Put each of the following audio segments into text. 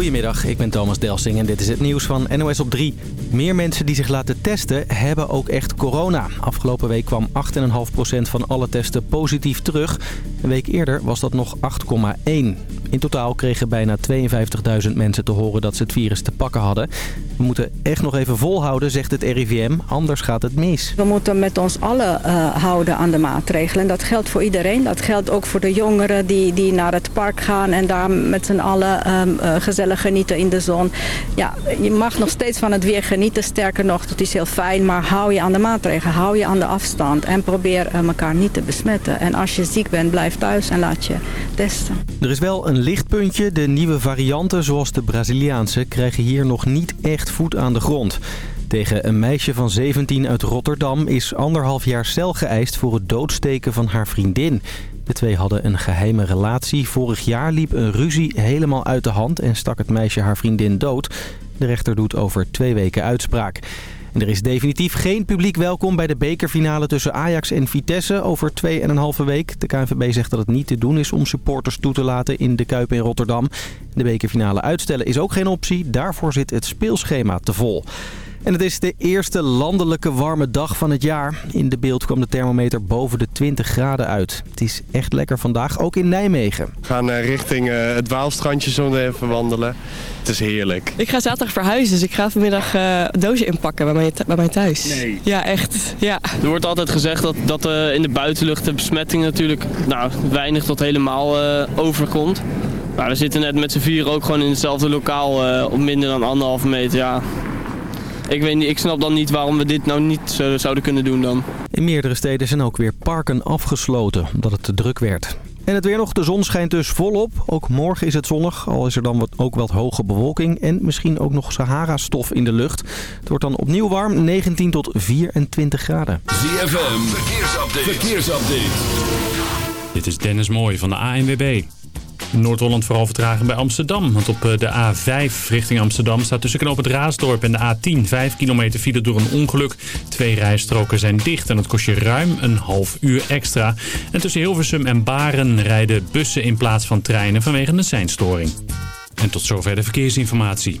Goedemiddag, ik ben Thomas Delsing en dit is het nieuws van NOS op 3. Meer mensen die zich laten testen hebben ook echt corona. Afgelopen week kwam 8,5% van alle testen positief terug. Een week eerder was dat nog 8,1. In totaal kregen bijna 52.000 mensen te horen dat ze het virus te pakken hadden. We moeten echt nog even volhouden, zegt het RIVM, anders gaat het mis. We moeten met ons allen uh, houden aan de maatregelen. Dat geldt voor iedereen. Dat geldt ook voor de jongeren die, die naar het park gaan en daar met z'n allen um, uh, gezellig genieten in de zon. Ja, je mag nog steeds van het weer genieten. Sterker nog, dat is heel fijn. Maar hou je aan de maatregelen, hou je aan de afstand en probeer uh, elkaar niet te besmetten. En als je ziek bent, blijf thuis en laat je testen. Er is wel een lichtpuntje. De nieuwe varianten, zoals de Braziliaanse, krijgen hier nog niet echt voet aan de grond. Tegen een meisje van 17 uit Rotterdam is anderhalf jaar cel geëist voor het doodsteken van haar vriendin. De twee hadden een geheime relatie. Vorig jaar liep een ruzie helemaal uit de hand en stak het meisje haar vriendin dood. De rechter doet over twee weken uitspraak. Er is definitief geen publiek welkom bij de bekerfinale tussen Ajax en Vitesse over 2,5 week. De KNVB zegt dat het niet te doen is om supporters toe te laten in de Kuip in Rotterdam. De bekerfinale uitstellen is ook geen optie. Daarvoor zit het speelschema te vol. En het is de eerste landelijke warme dag van het jaar. In de beeld kwam de thermometer boven de 20 graden uit. Het is echt lekker vandaag, ook in Nijmegen. We gaan richting het Waalstrandje zo even wandelen. Het is heerlijk. Ik ga zaterdag verhuizen, dus ik ga vanmiddag uh, een doosje inpakken bij mij, bij mij thuis. Nee. Ja, echt. Ja. Er wordt altijd gezegd dat, dat uh, in de buitenlucht de besmetting natuurlijk nou, weinig tot helemaal uh, overkomt. Maar we zitten net met z'n vier ook gewoon in hetzelfde lokaal op minder dan anderhalve meter. Ja, ik, weet niet, ik snap dan niet waarom we dit nou niet uh, zouden kunnen doen dan. In meerdere steden zijn ook weer parken afgesloten, omdat het te druk werd. En het weer nog, de zon schijnt dus volop. Ook morgen is het zonnig, al is er dan wat, ook wat hoge bewolking. En misschien ook nog Sahara-stof in de lucht. Het wordt dan opnieuw warm, 19 tot 24 graden. ZFM, verkeersupdate. verkeersupdate. Dit is Dennis Mooij van de ANWB. Noord-Holland vooral vertragen bij Amsterdam. Want op de A5 richting Amsterdam staat tussen knoop het Raasdorp en de A10 5 kilometer file door een ongeluk. Twee rijstroken zijn dicht en dat kost je ruim een half uur extra. En tussen Hilversum en Baren rijden bussen in plaats van treinen vanwege een seinstoring. En tot zover de verkeersinformatie.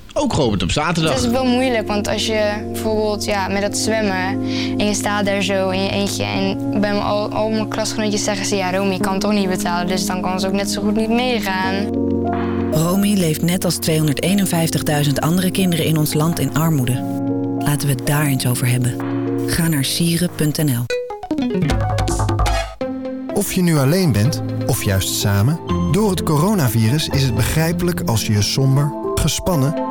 Ook geopend op zaterdag. Het is wel moeilijk, want als je bijvoorbeeld ja, met dat zwemmen... en je staat daar zo in je eentje... en bij mijn, al, al mijn klasgenootjes zeggen ze... ja, Romy, kan toch niet betalen, dus dan kan ze ook net zo goed niet meegaan. Romy leeft net als 251.000 andere kinderen in ons land in armoede. Laten we het daar eens over hebben. Ga naar sieren.nl Of je nu alleen bent, of juist samen... door het coronavirus is het begrijpelijk als je je somber, gespannen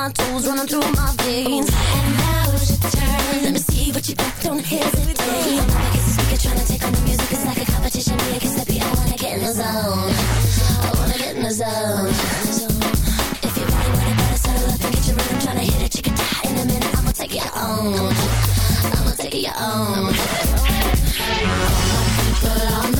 My toes running through my veins. And now's your turn. Let me see what you got. Don't hesitate. I'm up against the speaker trying to take on the music. It's like a competition. Me against the beat. I wanna get in the zone. I wanna get in the zone. If you really want it, better settle up and get your rhythm. Tryna hit it, chicken die in a minute. I'ma take it on. I'ma take it on. People on the floor, let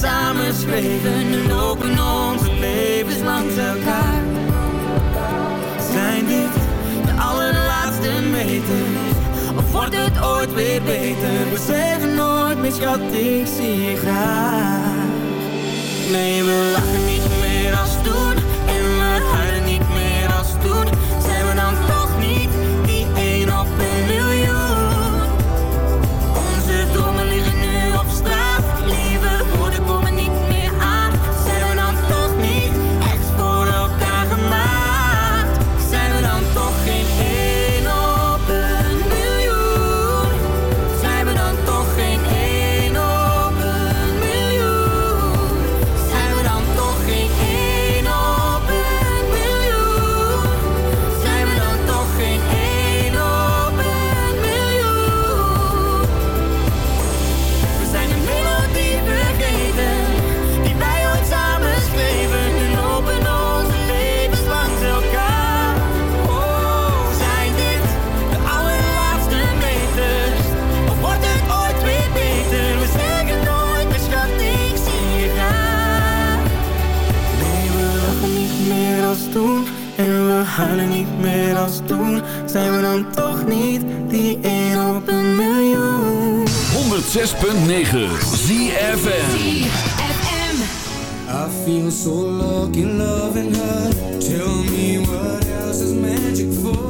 samen schreven Nu lopen onze levens langs elkaar. Zijn dit de allerlaatste meters? Of wordt het ooit weer beter? We zeggen nooit meer schat ik zie je graag. Nee we lachen niet meer als toen huilen niet meer als toen. Zijn we dan toch niet die 1 op een miljoen? 106.9 ZFM I feel so lucky loving her Tell me what else is magic for?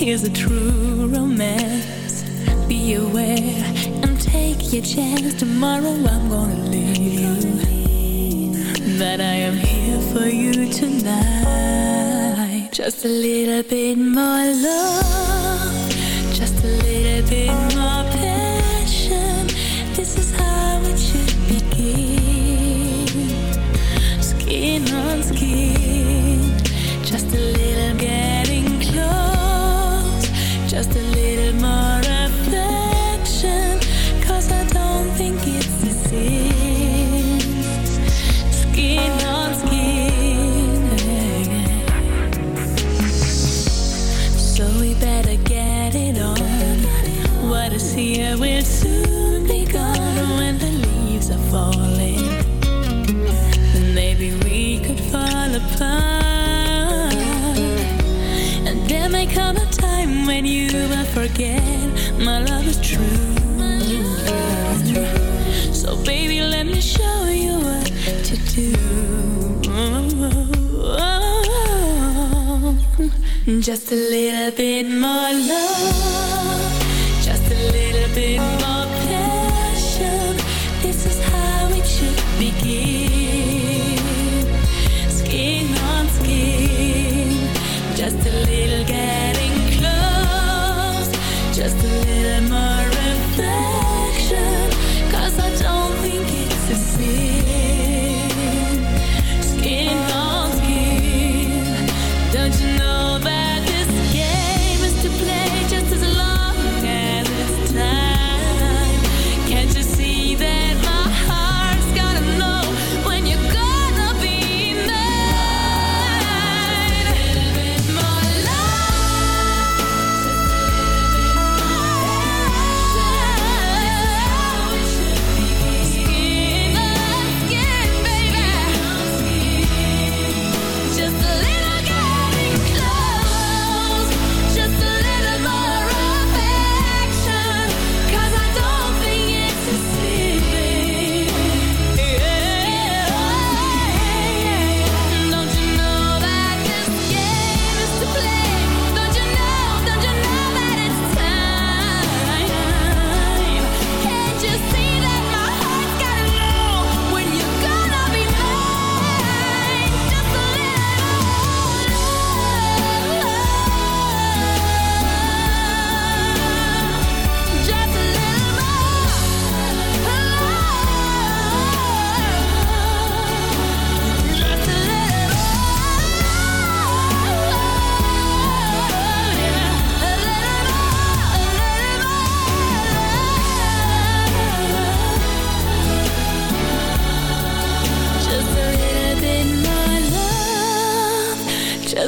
Here's a true romance. Be aware and take your chance. Tomorrow I'm gonna leave. That I am here for you tonight. Just a little bit more love. Just a little bit Just a little bit more love.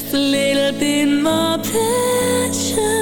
just a little bit more passion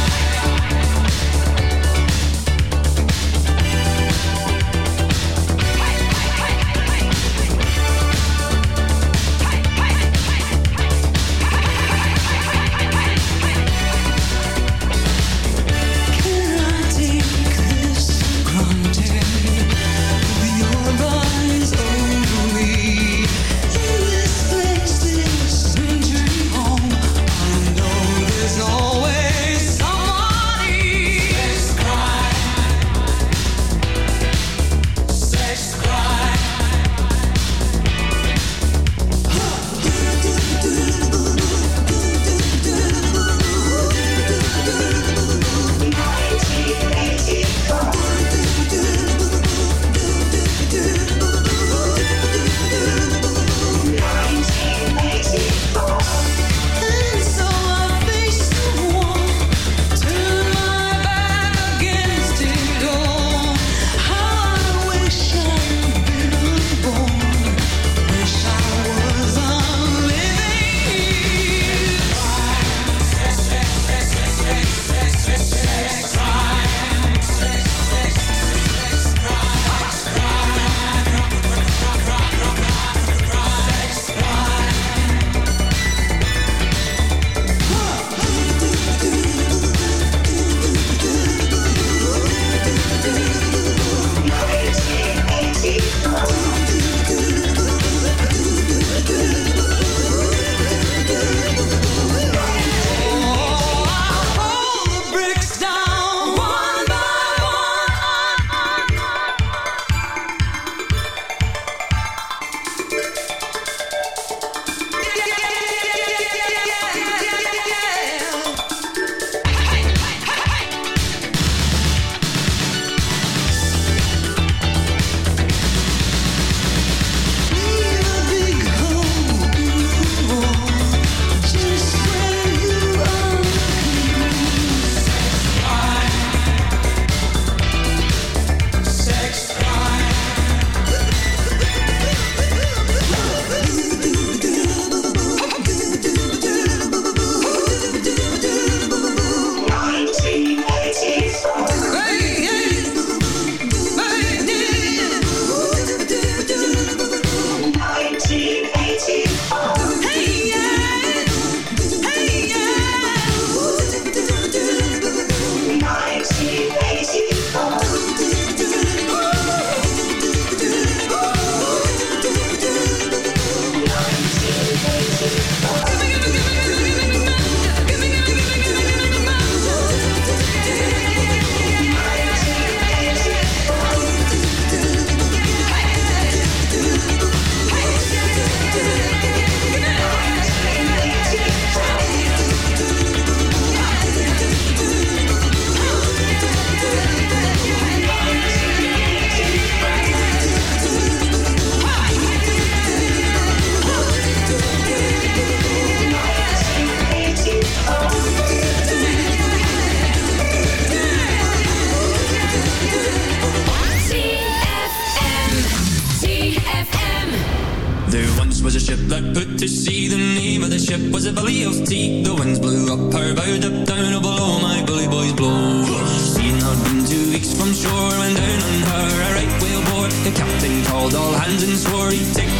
to see the name of the ship was a belly of tea. The winds blew up her bow, up down, oh below my bully boys blow. Seen her been two weeks from shore, and down on her a right whale bore. The captain called all hands and swore he'd take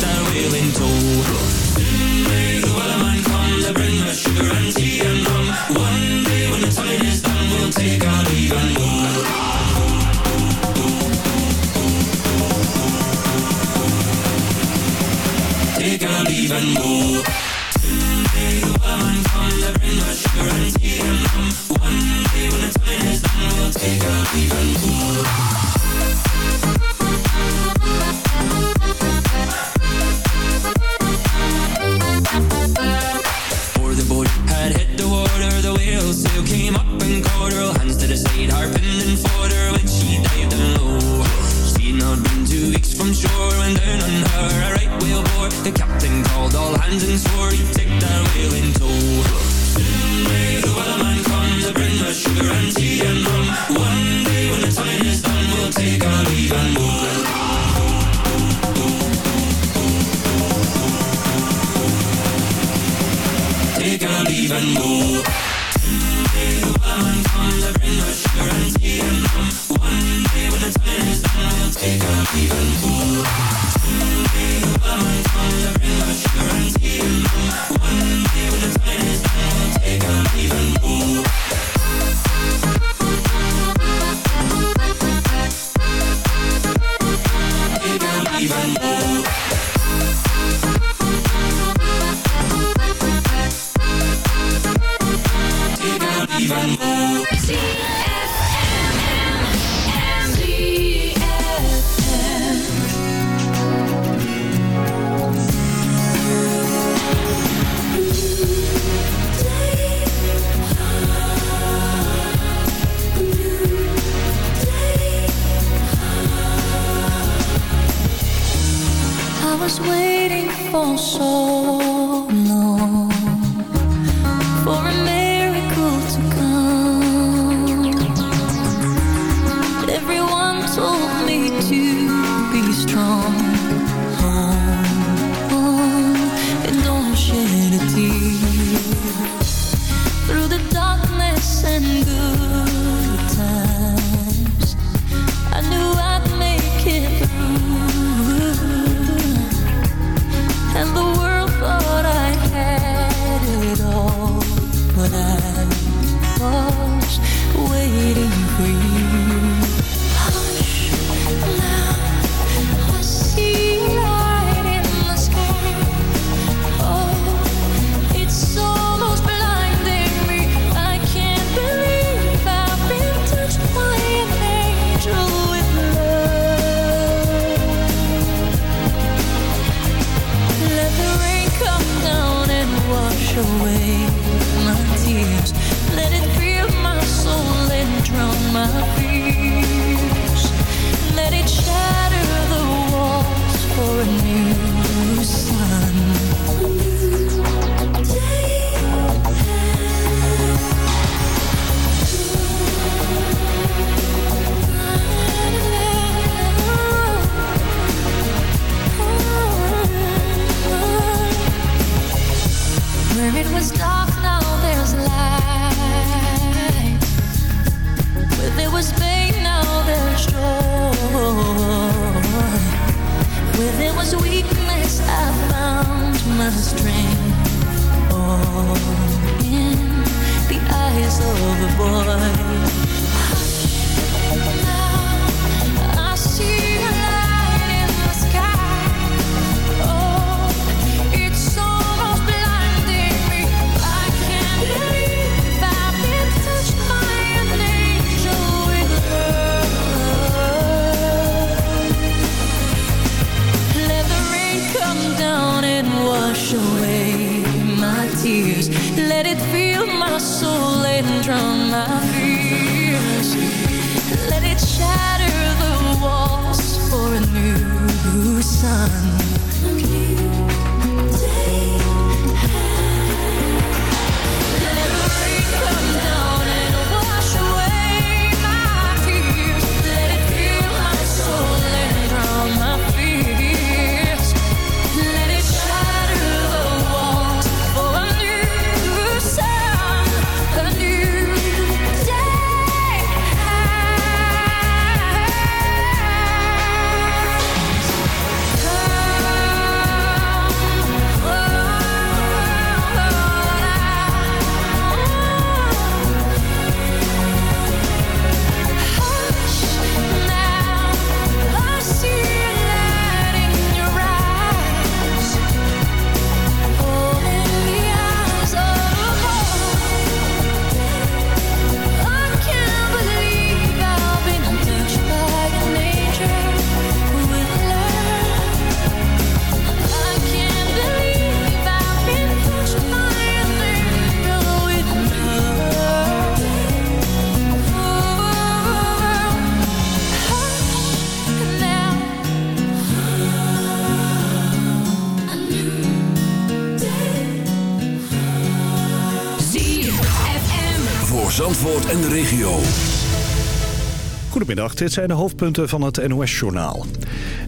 Dit zijn de hoofdpunten van het NOS-journaal.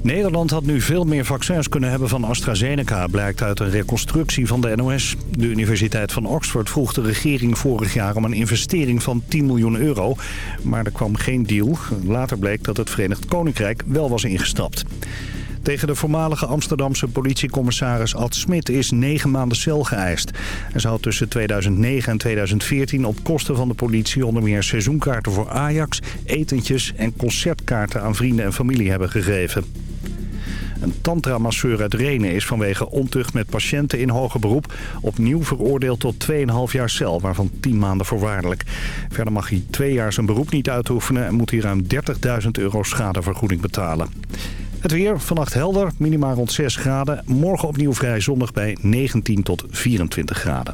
Nederland had nu veel meer vaccins kunnen hebben van AstraZeneca... blijkt uit een reconstructie van de NOS. De Universiteit van Oxford vroeg de regering vorig jaar... om een investering van 10 miljoen euro. Maar er kwam geen deal. Later bleek dat het Verenigd Koninkrijk wel was ingestapt. Tegen de voormalige Amsterdamse politiecommissaris Ad Smit is negen maanden cel geëist. Hij zou tussen 2009 en 2014 op kosten van de politie onder meer seizoenkaarten voor Ajax, etentjes en concertkaarten aan vrienden en familie hebben gegeven. Een tantra-masseur uit Renen is vanwege ontucht met patiënten in hoger beroep... opnieuw veroordeeld tot 2,5 jaar cel, waarvan 10 maanden voorwaardelijk. Verder mag hij twee jaar zijn beroep niet uitoefenen... en moet hij ruim 30.000 euro schadevergoeding betalen. Het weer, vannacht helder, minimaal rond 6 graden. Morgen opnieuw vrij zonnig bij 19 tot 24 graden.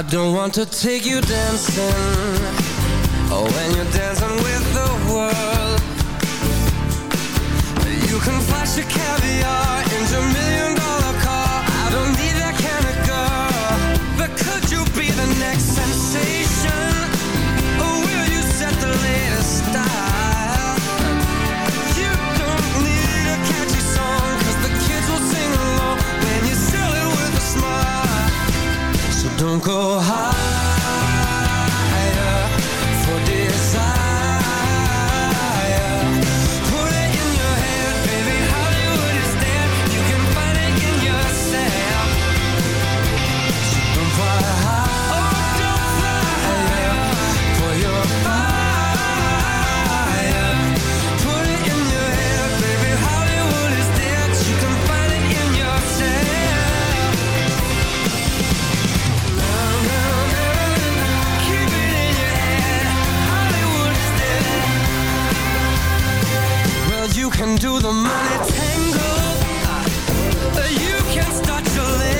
I don't want to take you dancing. Oh, when you're dancing with the world. You can flash your caviar into million dollar don't go higher you can do the money tango. You can start your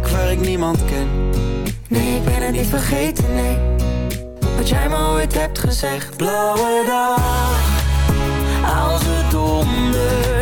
waar ik niemand ken. Nee, ik ben het niet vergeten, nee. Wat jij me ooit hebt gezegd. Blauwe dag, als het dondert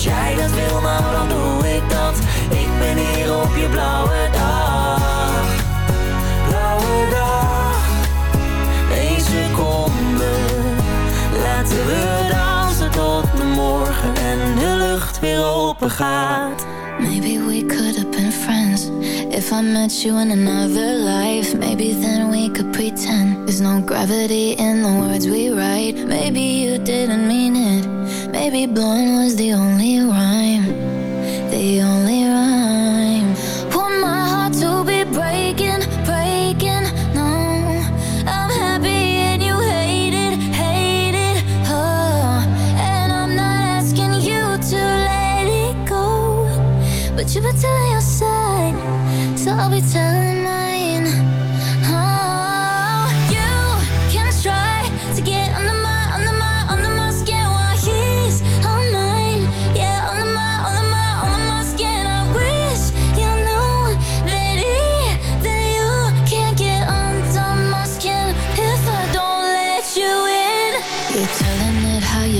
Als jij dat wil, nou dan doe ik dat. Ik ben hier op je blauwe dag. Blauwe dag. Eén seconde. Laten we dansen tot de morgen en de lucht weer open gaat. Maybe we could have been friends If I met you in another life Maybe then we could pretend There's no gravity in the words we write Maybe you didn't mean it Maybe blowing was the only rhyme The only rhyme. Want my heart to be breaking, breaking No, I'm happy and you hate it, hate it Oh, and I'm not asking you to let it go. But you've been telling your side, so I'll be telling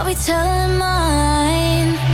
I'll be telling mine.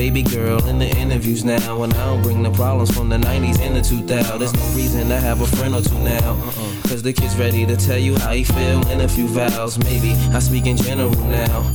Baby girl in the interviews now. And I don't bring the problems from the 90s and the 2000s. There's no reason to have a friend or two now. Uh-uh. Cause the kid's ready to tell you how he feel in a few vows. Maybe I speak in general now.